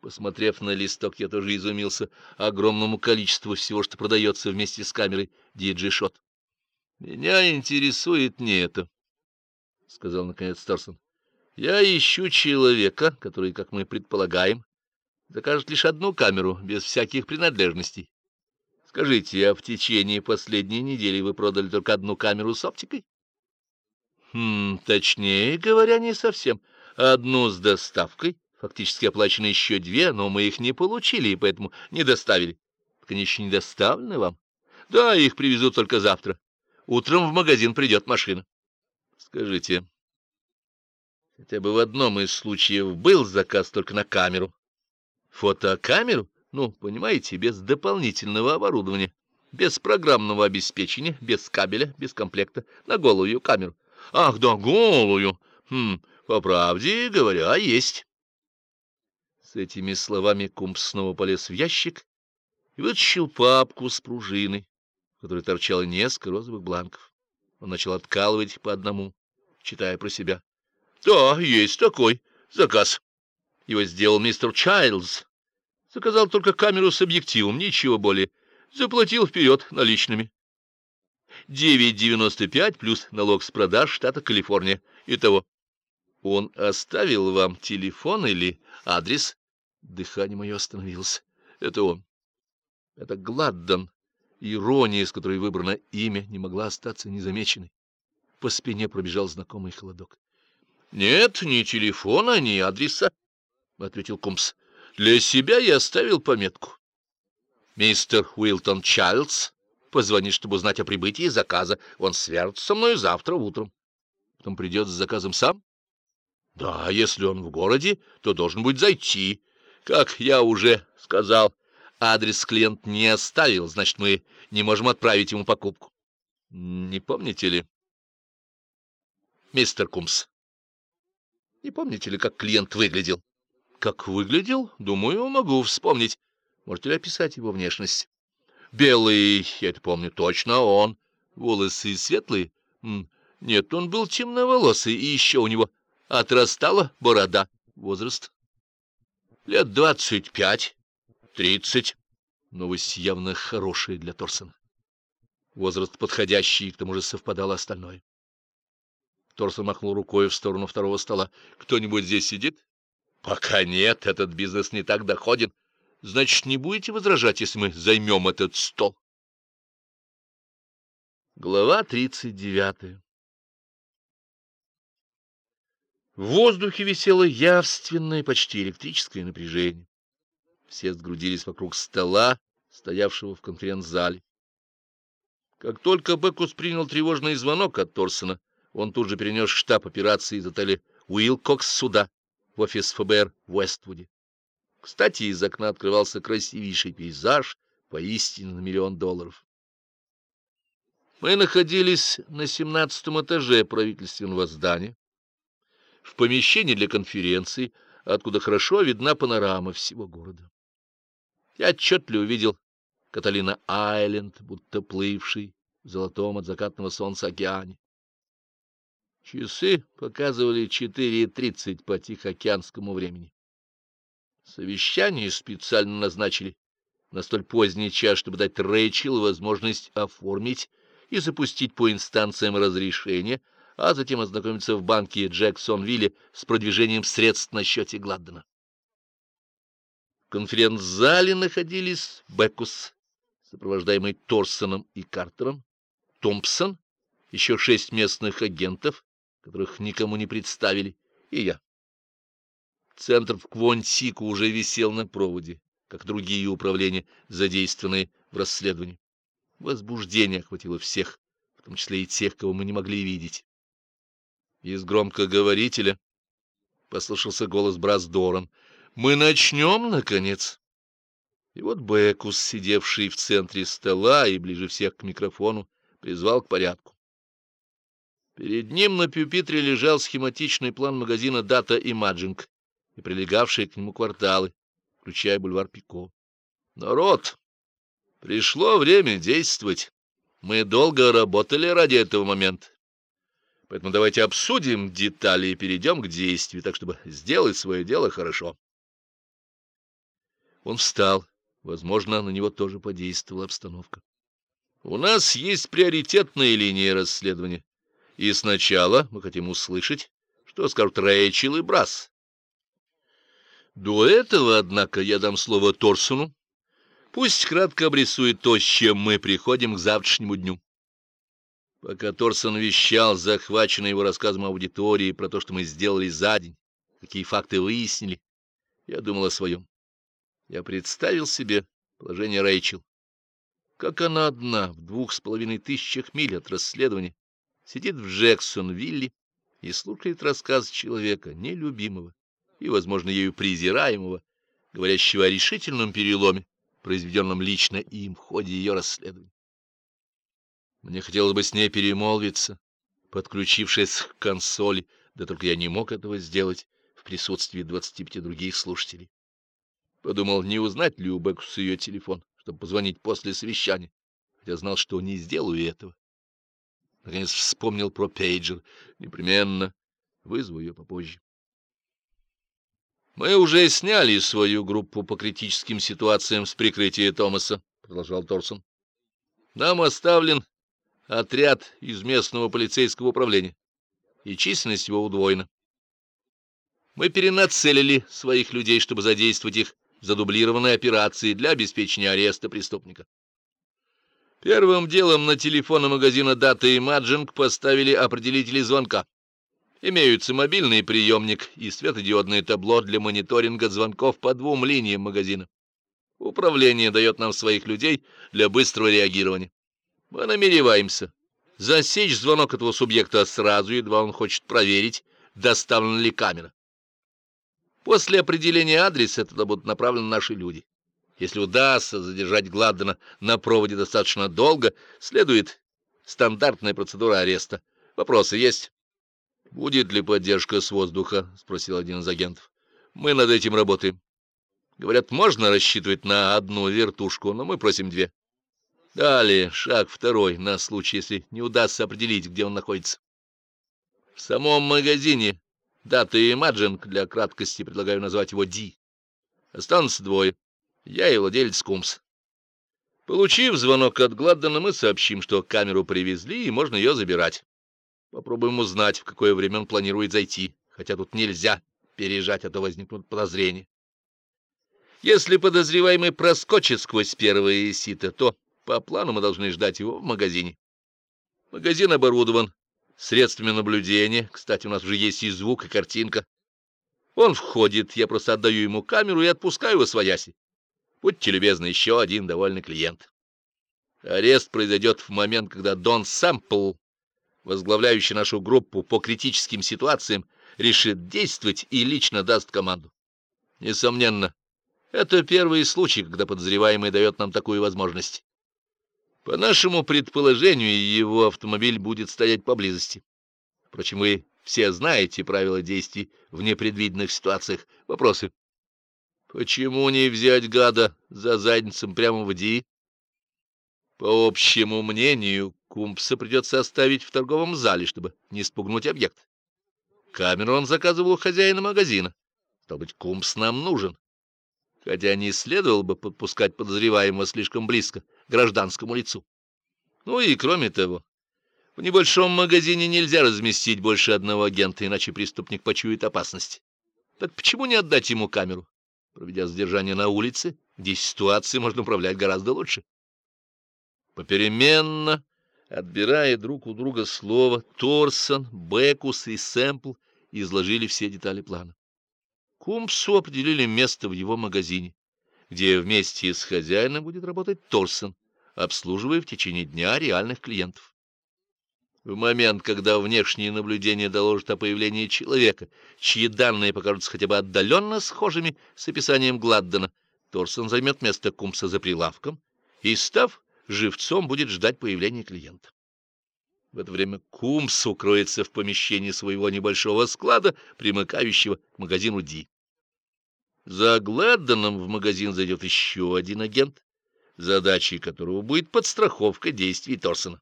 Посмотрев на листок, я тоже изумился огромному количеству всего, что продается вместе с камерой DJ-шот. Меня интересует не это, — сказал наконец Торсон. Я ищу человека, который, как мы предполагаем, закажет лишь одну камеру, без всяких принадлежностей. Скажите, а в течение последней недели вы продали только одну камеру с оптикой? Хм, точнее говоря, не совсем. Одну с доставкой, фактически оплачены еще две, но мы их не получили, и поэтому не доставили. Еще не доставлены вам? Да, их привезут только завтра. Утром в магазин придет машина. Скажите, хотя бы в одном из случаев был заказ только на камеру? Фотокамеру? Ну, понимаете, без дополнительного оборудования, без программного обеспечения, без кабеля, без комплекта, на голую камеру. Ах, да, голую! Хм, по правде говоря, есть. С этими словами Кумп снова полез в ящик и вытащил папку с пружиной, в которой торчало несколько розовых бланков. Он начал откалывать по одному, читая про себя. — Да, есть такой заказ. Его сделал мистер Чайлдс. Заказал только камеру с объективом, ничего более. Заплатил вперед наличными. 9,95 плюс налог с продаж штата Калифорния. Итого. Он оставил вам телефон или адрес? Дыхание мое остановилось. Это он. Это Гладдон. Ирония, с которой выбрано имя, не могла остаться незамеченной. По спине пробежал знакомый холодок. — Нет, ни телефона, ни адреса, — ответил Кумс. — Для себя я оставил пометку. Мистер Уилтон Чайлдс позвонит, чтобы узнать о прибытии заказа. Он свяжется со мной завтра утром. Потом придет с заказом сам? Да, если он в городе, то должен будет зайти. Как я уже сказал, адрес клиент не оставил, значит, мы не можем отправить ему покупку. Не помните ли, мистер Кумс? Не помните ли, как клиент выглядел? Как выглядел? Думаю, могу вспомнить. Можете ли описать его внешность? Белый, я это помню точно, он. Волосы светлые? Нет, он был темноволосый, и еще у него отрастала борода. Возраст? Лет двадцать пять, тридцать. Новость явно хорошая для Торсона. Возраст подходящий, к тому же совпадало остальное. Торсон махнул рукой в сторону второго стола. «Кто-нибудь здесь сидит?» «Пока нет, этот бизнес не так доходен. Значит, не будете возражать, если мы займем этот стол?» Глава тридцать девятая В воздухе висело явственное, почти электрическое напряжение. Все сгрудились вокруг стола, стоявшего в конференц-зале. Как только Бекус принял тревожный звонок от Торсона, он тут же перенес штаб операции из отеля Уилкокс сюда, в офис ФБР в Уэствуде. Кстати, из окна открывался красивейший пейзаж, поистине на миллион долларов. Мы находились на семнадцатом этаже правительственного здания, в помещении для конференций, откуда хорошо видна панорама всего города. Я отчетливо увидел Каталина Айленд, будто плывший в золотом от закатного солнца океане. Часы показывали 4.30 по Тихоокеанскому времени. Совещание специально назначили на столь поздний час, чтобы дать Рэйчел возможность оформить и запустить по инстанциям разрешение, а затем ознакомиться в банке Джексонвилле с продвижением средств на счете Гладдена. В конференц-зале находились Беккус, сопровождаемый Торсоном и Картером, Томпсон, еще шесть местных агентов, которых никому не представили, и я. Центр в Квонтику уже висел на проводе, как другие управления, задействованные в расследовании. Возбуждение охватило всех, в том числе и тех, кого мы не могли видеть. Из громкоговорителя послышался голос Брас Доран. «Мы начнем, наконец!» И вот Бекус, сидевший в центре стола и ближе всех к микрофону, призвал к порядку. Перед ним на пюпитре лежал схематичный план магазина Data Imaging и прилегавшие к нему кварталы, включая бульвар Пико. «Народ, пришло время действовать. Мы долго работали ради этого момента. Поэтому давайте обсудим детали и перейдем к действию, так чтобы сделать свое дело хорошо. Он встал. Возможно, на него тоже подействовала обстановка. У нас есть приоритетная линия расследования. И сначала мы хотим услышать, что скажут Рэйчел и Брас. До этого, однако, я дам слово Торсону. Пусть кратко обрисует то, с чем мы приходим к завтрашнему дню. Пока Торсон вещал, захваченный его рассказом аудитории про то, что мы сделали за день, какие факты выяснили, я думал о своем. Я представил себе положение Рэйчел. Как она одна в двух с половиной тысячах миль от расследования сидит в Джексон-Вилли и слушает рассказ человека, нелюбимого и, возможно, ею презираемого, говорящего о решительном переломе, произведенном лично им в ходе ее расследования. Мне хотелось бы с ней перемолвиться, подключившись к консоли, да только я не мог этого сделать в присутствии двадцати пяти других слушателей. Подумал, не узнать ли у Бекус ее телефон, чтобы позвонить после совещания, хотя знал, что не сделаю этого. Наконец вспомнил про пейджер. Непременно вызову ее попозже. Мы уже сняли свою группу по критическим ситуациям с прикрытия Томаса, продолжал Торсон. Нам оставлен отряд из местного полицейского управления, и численность его удвоена. Мы перенацелили своих людей, чтобы задействовать их в задублированной операции для обеспечения ареста преступника. Первым делом на телефоны магазина Data Imaging поставили определители звонка. Имеются мобильный приемник и светодиодное табло для мониторинга звонков по двум линиям магазина. Управление дает нам своих людей для быстрого реагирования. Мы намереваемся засечь звонок этого субъекта сразу, едва он хочет проверить, доставлена ли камера. После определения адреса туда будут направлены наши люди. Если удастся задержать Гладдена на проводе достаточно долго, следует стандартная процедура ареста. Вопросы есть? Будет ли поддержка с воздуха? спросил один из агентов. Мы над этим работаем. Говорят, можно рассчитывать на одну вертушку, но мы просим две. Далее, шаг второй, на случай, если не удастся определить, где он находится. В самом магазине дата и Imaging, для краткости предлагаю назвать его Ди. Останутся двое. Я и владелец Кумс. Получив звонок от Гладдена, мы сообщим, что камеру привезли, и можно ее забирать. Попробуем узнать, в какое время он планирует зайти, хотя тут нельзя переезжать, а то возникнут подозрения. Если подозреваемый проскочит сквозь первые сито, то по плану мы должны ждать его в магазине. Магазин оборудован средствами наблюдения. Кстати, у нас уже есть и звук, и картинка. Он входит, я просто отдаю ему камеру и отпускаю его свояси. Будьте любезны, еще один довольный клиент. Арест произойдет в момент, когда Дон Сэмпл, возглавляющий нашу группу по критическим ситуациям, решит действовать и лично даст команду. Несомненно, это первый случай, когда подозреваемый дает нам такую возможность. По нашему предположению, его автомобиль будет стоять поблизости. Впрочем, вы все знаете правила действий в непредвиденных ситуациях. Вопросы? Почему не взять гада за задницем прямо в Ди? По общему мнению, Кумпса придется оставить в торговом зале, чтобы не спугнуть объект. Камеру он заказывал у хозяина магазина. Стал быть, Кумпс нам нужен хотя не следовало бы подпускать подозреваемого слишком близко к гражданскому лицу. Ну и кроме того, в небольшом магазине нельзя разместить больше одного агента, иначе преступник почует опасность. Так почему не отдать ему камеру, проведя задержание на улице, где ситуации можно управлять гораздо лучше? Попеременно, отбирая друг у друга слово, Торсон, Бекус и Сэмпл изложили все детали плана. Кумпсу определили место в его магазине, где вместе с хозяином будет работать Торсон, обслуживая в течение дня реальных клиентов. В момент, когда внешние наблюдения доложат о появлении человека, чьи данные покажутся хотя бы отдаленно схожими с описанием Гладдена, Торсон займет место Кумпса за прилавком и, став живцом, будет ждать появления клиента. В это время Кумс укроется в помещении своего небольшого склада, примыкающего к магазину Ди. За Гладденом в магазин зайдет еще один агент, задачей которого будет подстраховка действий Торсона.